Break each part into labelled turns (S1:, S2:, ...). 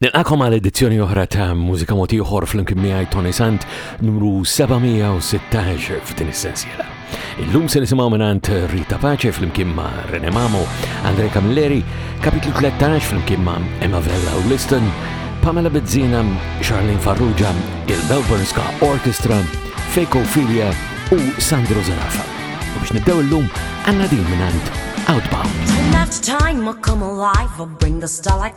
S1: Nilqakom għal edizzjoni oħra ta' Mużika Mod Ieħor flimkien miegħi Tony Sant numru 716 f'din is-sensiela. Illum se nisimgħu mingħand Rita Pace flimkien ma' Rene Mamo, Andre Camilleri, kapitlu 13 flimkien ma' Emma Vella u Liston, Pamela Bezzina, Charlene Farrugia, il-Melbourne Ska Orchestra, Fake Filia u Sandro Zarafa. U biex nibdew illum għanna din minant Outbound.
S2: Time after time I come alive, I bring the star like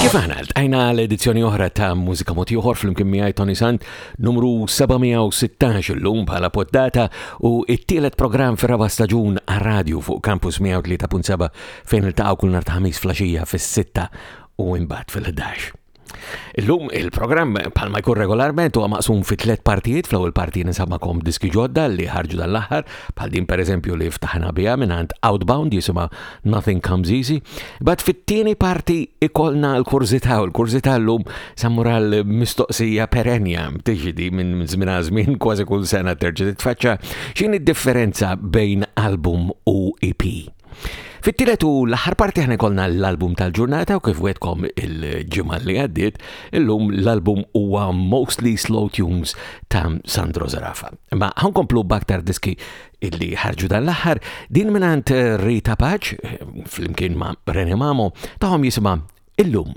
S1: Kif aħna għaltajna l-edizzjoni oħra ta' Mużika Moti Oħor fl-imkien miegħi Tony Sant numru 716 l-lum bħala poddata u it-tielet programm fir raba staġun għar-radju fuq Campus 103.7 fejn il-taqaw kull nar ta' ħamis flaxija fis-6 u imbagħad fil-11. Illum il-programm bħalma jkun regolarment huwa maqsum fi tliet partijiet, fl-ewwel parti nisabakom diski ġodda li ħarġu dan l-aħħar, bħal din pereżempju li ftaħna biha mingħand Outbound jisimha Nothing Comes Easy. Bad fit-tieni parti ikolna l-kurżità u l-kurżità llum sammura l-mistoqsija perenja tiġi minn żmien żmien kważi kull sena terġa' titfaċċa x'in id-differenza bejn album u EP. Fit-tielet u l-aħħar parti ħna jkollna l-album tal-ġurnata u kif wetkom il-ġimgħa li għaddiet, illum l-album huwa mostly slow tunes ta' Sandro Zarafa. Ma ħankomplu baktar diski illi ħarġu dan l-aħħar din minant Rita Paċ flimkien ma' René Mamo tagħhom jisimha illum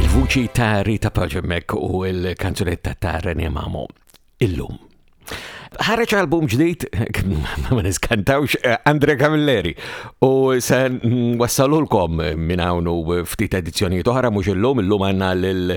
S1: Il-vuċi ta' Rita Paġemek u il-kanzunetta ta' René Mamo. Illum. Ħareċ album ġdijt, ma niskantawx, eh, Andre Camilleri. U se wassalulkom minn hawn ftit edizzjonijiet oħra mhux illum, illum għandna lil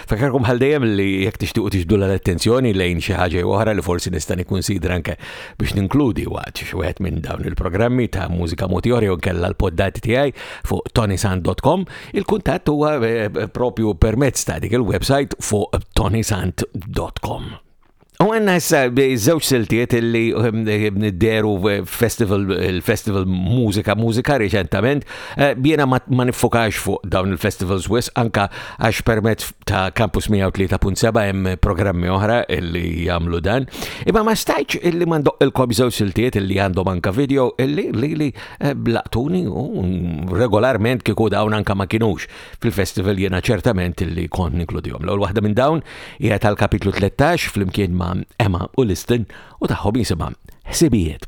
S1: Fakarkom bħal dejjem li jekk tixtiequ tixdu l-attenzjoni lejn xi ħaġa oħra li forsi nista' nikkunsidra anke biex ninkludi waqt xi wieħed minn dawn il-programmi ta' mużika moti oħra jew kella l-poddati tiegħi fuq tonisant.com, il-kuntatt huwa eh, propju permezz ta' dik il-website fuq tonisant.com. U għanna issa żewġ siltiet illi ehm, ehm, deru festival, il-festival mużika, mużika reċentament, eh, bjena ma nifukax fuq dawn il-festivals wis, anka għax permezz ta' Campus 103.7 hemm programmi oħra illi jagħmlu dan. Imma ma stajċ illi ma ndoqqilkom żewġ siltiet illi għandhom anka video illi li li eh, blaqtuni u regolarment kieku dawn anka ma kinux fil-festival jiena ċertament li kont ninkludihom. L-ewwel waħda minn dawn hija tal-kapitlu 13 flimkien ma' Emma u Liston u tagħhom jisimha Ħsibijiet.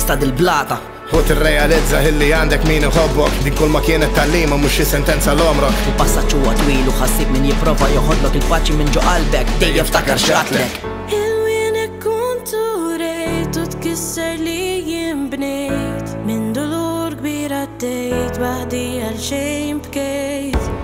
S3: ta' dil-blata.
S4: U tirrealizza illi għandek min iħobbok Din kulma kienet tagħlima mhux xi sentenza l-għomrok
S3: Il-passaġġ huwa twil u ħassib min jipprova joħodlok il-paċi minn ġo qalbek Dejjem ftakar
S2: x'qatlek kisser li jien bnejt Minn dolur kbir għaddejt Waħdi għal xejn bkejt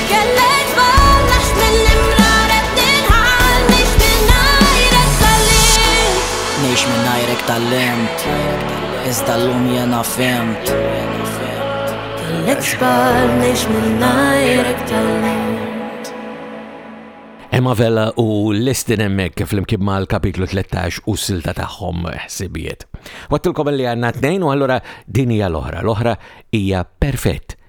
S3: Ngħix mingħajrek tgħallimt Iżda llum jiena fhimt
S2: Kellek żball ngħix mingħajrek tgħallimt
S1: Emma Vella u Listin Emmek fl-imkib mal kapitlu 13 u silta tagħhom ħsibijiet. Wattilkom li għanna tnejn u allura din hija l-oħra. L-oħra hija perfett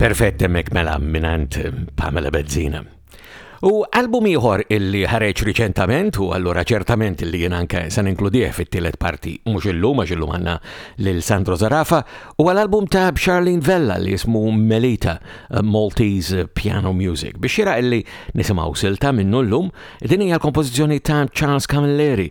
S5: Perfett
S1: emmek mela minant Pamela Bezzina. U album ieħor illi ħareġ riċentament u allura ċertament illi jien anke se ninkludih fit-tielet parti mhux illum għax illum għandna lil Sandro Zarafa u għal-album ta' Charlene Vella li jismu Melita eh, Maltese Piano Music. Biex jira illi nisimgħu silta minnu llum din hija l-kompożizzjoni ta' Charles Camilleri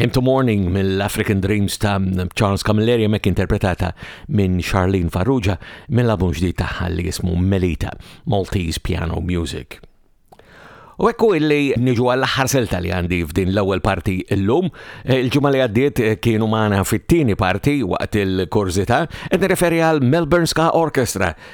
S1: Hymn to Morning
S6: mill-African Dreams ta' Charles Camilleri mek interpretata minn Charlene Farrugia mill-album ġdid tagħha li jismu Melita, Maltese Piano Music. U ekku illi niġu għall-aħħar silta li għandi f'din l-ewwel parti llum. Eh, il-ġimgħa li għaddiet eh, kienu magħna fit-tieni parti waqt il-kurżità qed nirreferi għal Melbourne Ska Orchestra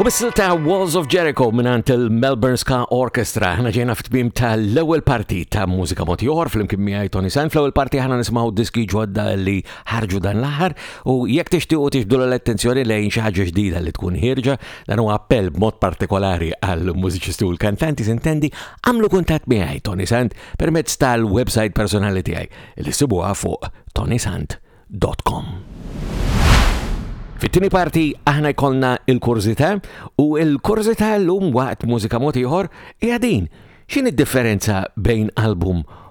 S6: U bissil ta' Walls of Jericho minnant il-Melbourne Ska Orchestra ħana ġejna f'tbim ta' l-ewel parti ta' mużika moti oħor fl-imkien miħaj Tony Sain. Fl-ewel parti ħana nismaw diski ġodda li ħarġu dan l-aħħar u jekk tixtiequ tixbdu l-attenzjoni lejn xi ħaġa ġdida li tkun ħirġa, dan huwa appell b'mod partikolari għal mużiċisti u l-kantanti sintendi, għamlu kuntatt miegħi Tony Sant permezz tal-website personali tiegħi li sibuha fuq tonysant.com. Fit-tieni parti aħna jkollna il-kurżità u l-kurżità llum waqt mużika mod ieħor hija din. X'in id-differenza bejn album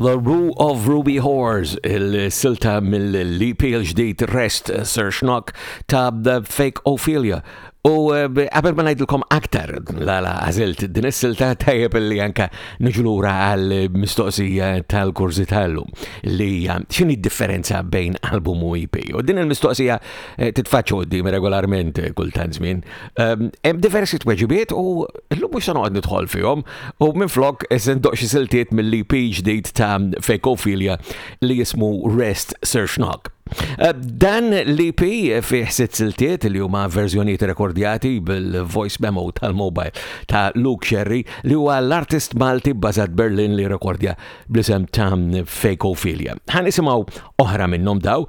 S7: The
S1: Rue of Ruby Whores, il-silta mill-EP il-ġdijt Rest Sir Schnock ta' The Fake Ophelia. U eh, qabel ma najdilkom aktar, la la għazilt din is-silta tajjeb li anka nġlura għal mistoqsija tal-kurzi tal-lum li xini differenza bejn album u EP. U din il-mistoqsija Eh, titfaċċu għoddim regolarment eh, kull tant żmien. Ehm, hemm diversi tweġibiet u llum mhux se noqgħod nidħol fihom u minflok eh, se ndoq xi siltiet mill-EP ġdid ta' Fejkofilja li jismu Rest Search Knock. Dan l-EP fih sitt siltiet li huma verżjonijiet rekordjati bil-voice memo tal-mobile ta' Luke Sherry li huwa l-artist Malti bbażat Berlin li rekordja bl-isem ta' Fejkofilja. Ħan isimgħu oħra minnhom daw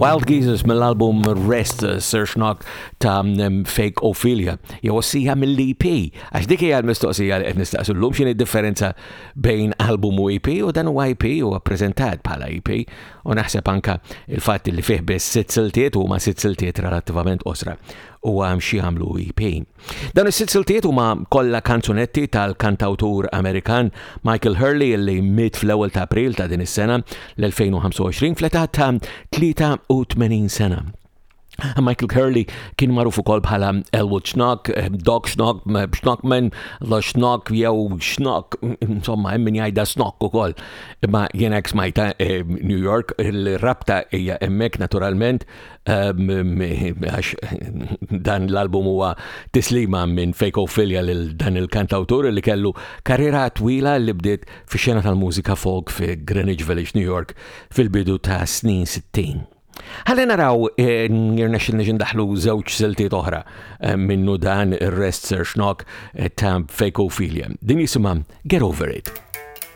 S1: Wild Geezers mill-album Rest uh, Sir Schnock ta' um, Fake Ophelia jew sija mill-EP. Għax dik hija l-mistoqsija li qed nistaqsu llum x'inhi differenza bejn album u EP u dan huwa EP huwa preżentat bħala EP u naħseb anka il-fatt li fih biss sitt siltiet huma sitt siltiet relattivament osra u għam xi għamlu EP. Dawn is-sitt siltiet huma kollha kanzunetti tal-kantawtur Amerikan Michael Hurley illi miet fl-ewwel ta' April ta' din is-sena l-2025 fl-età ta' 83 sena. Michael Curley kien magħruf ukoll bħala Elwood Schnock, eh, Dog Schnock, eh, Schnockman, The Schnock jew Schnock, insomma hemm min jgħidha Snock ukoll. Imma jiena hekk smajta eh, New York, il-rabta hija hemmhekk naturalment għax dan l-album huwa tislima minn Fake Ophelia lil dan il-kantawtur li kellu karriera twila li bdiet fi xena tal-mużika folk fi Greenwich Village, New York fil-bidu ta' snin 60. Ħalli naraw eh, nirnexxin nix ndaħlu żewġ siltiet oħra eh, minnu dan ir-rest Sir Schnock eh, ta' Fake Ophelia. Din jisimha Get Over It.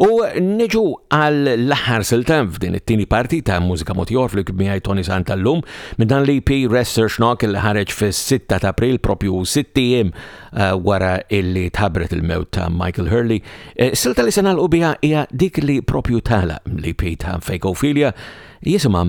S8: U niġu għall-aħħar silta f'din it-tieni parti ta' mużika motiħor fl miegħi Tony Santa l-lum minn dan l-EP Rester Schnock il ħareġ fis-6 ta' April propju 6 ijiem eh, wara illi tħabret il-mewt ta' Michael Hurley. Eh, silta li sena l-qubija hija dik li propju tala l-EP ta' Fejkofilja jisimha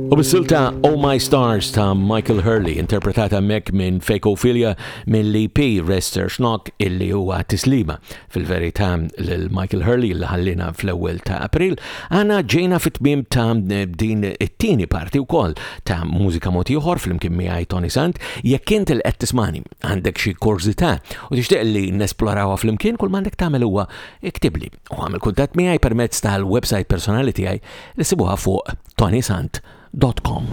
S9: U
S1: bis-silta Oh My Stars ta' Michael Hurley, interpretata hemmhekk minn Fakeophilia mill-EP Rester Schnock illi huwa tislima fil-verità lil Michael Hurley li ħallina fl-ewwel ta' April, aħna ġejna fit-tmiem ta' din it-tieni parti wkoll ta' mużika mod ieħor flimkien miegħi Tony Sant. Jekk int il qed tismani għandek xi kurżità u tixtieq li nesplorawha flimkien kull m'għandek tagħmel huwa iktibli. u għamil kuntatt miegħi permezz tal-website personali tiegħi li sibuha fuq tonisant.com.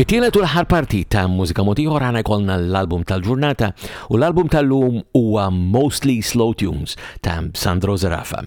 S1: Fit-tielet u l-ħar parti ta' mużika moti oħra għana jkollna l-album tal-ġurnata u l-album tal-lum huwa Mostly Slow Tunes ta' Sandro Zerafa.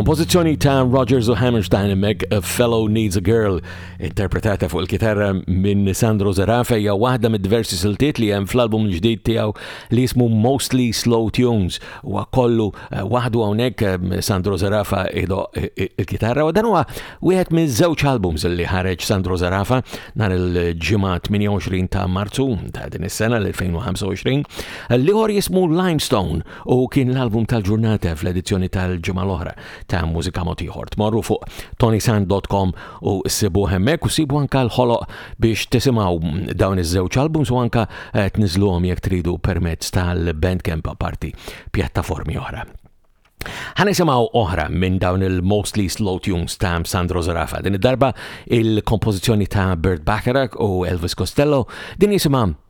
S1: Kompożizzjoni ta' Rogers u Hammerstein hemmhekk A Fellow Needs a Girl, interpretata fuq il-kitarra minn Sandro Zerafe hija waħda mid-diversi siltiet li hemm fl-album ġdid tiegħu li jismu Mostly Slow Tunes u kollu eh, waħdu hawnhekk eh, Sandro Zarafa ido eh, il-kitarra u dan huwa wieħed minn żewġ albums li ħareġ Sandro Zarafa nhar il-ġimgħa 28 ta' Marzu ta' din is-sena l-2025 l-ieħor jismu Limestone u kien l-album tal-ġurnata fl-edizzjoni tal-ġimgħa l-oħra ta' mużika motiħor. Tmorru fuq tonisan.com u ssibuh hemmhekk u sibu anka l-ħoloq biex tisimgħu dawn iż-żewġ albums u anka eh, tniżluhom jekk tridu permezz tal-Bandcamp apparti pjattaformi oħra. Ħanisimaw oħra minn dawn il-mostly slow tunes ta' Sandro Zarafa. Din id-darba il-kompożizzjoni ta' Bert Bacharach u Elvis Costello din jisimha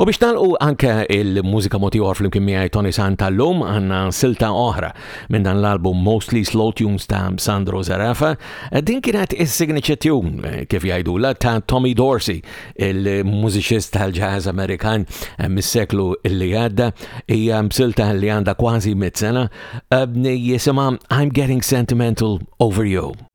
S1: U biex nalqu anke il-mużika motiħor fl-imkien miegħi Tony San tal-lum għandna silta oħra minn dan l-album Mostly Slow Tunes ta' Sandro Zarafa. Din kienet is-signature tune kif jgħidula ta' Tommy Dorsey, il-mużiċist tal-ġaż Amerikan eh, mis-seklu li għadda, hija silta li għandha kważi mit-sena, eh, jisimha I'm Getting Sentimental Over You.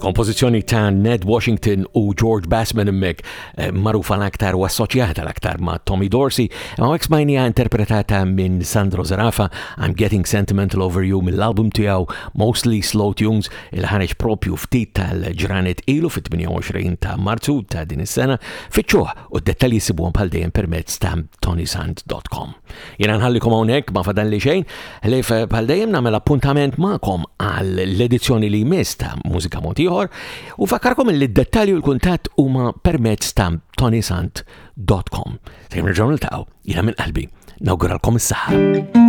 S1: Kompożizzjoni ta' Ned Washington u George Bassman immek eh, marufa l-aktar u assoċjata l-aktar ma' Tommy Dorsey, ma' għek smajnija interpretata minn Sandro Zarafa, I'm Getting Sentimental Over You mill-album tijaw Mostly Slow Tunes il ħaneġ propju ftit tal-ġranet ilu fit-28 ta' marzu ta' din is-sena, fitxuħ u d-dettalji sibuħom bħal dejjem permezz ta' tonysand.com. Jena nħallikom hawnhekk ma fadalli xejn, li bħal dejjem nagħmel appuntament magħkom għal l-edizzjoni li jmiss ta' Mużika Motiħor u fakkarkom li d-dettalji u l-kuntatt huma permezz ta' tonisant.com. Sejjem nerġgħu niltaqgħu, jiena minn qalbi, nawguralkom is-saħħa.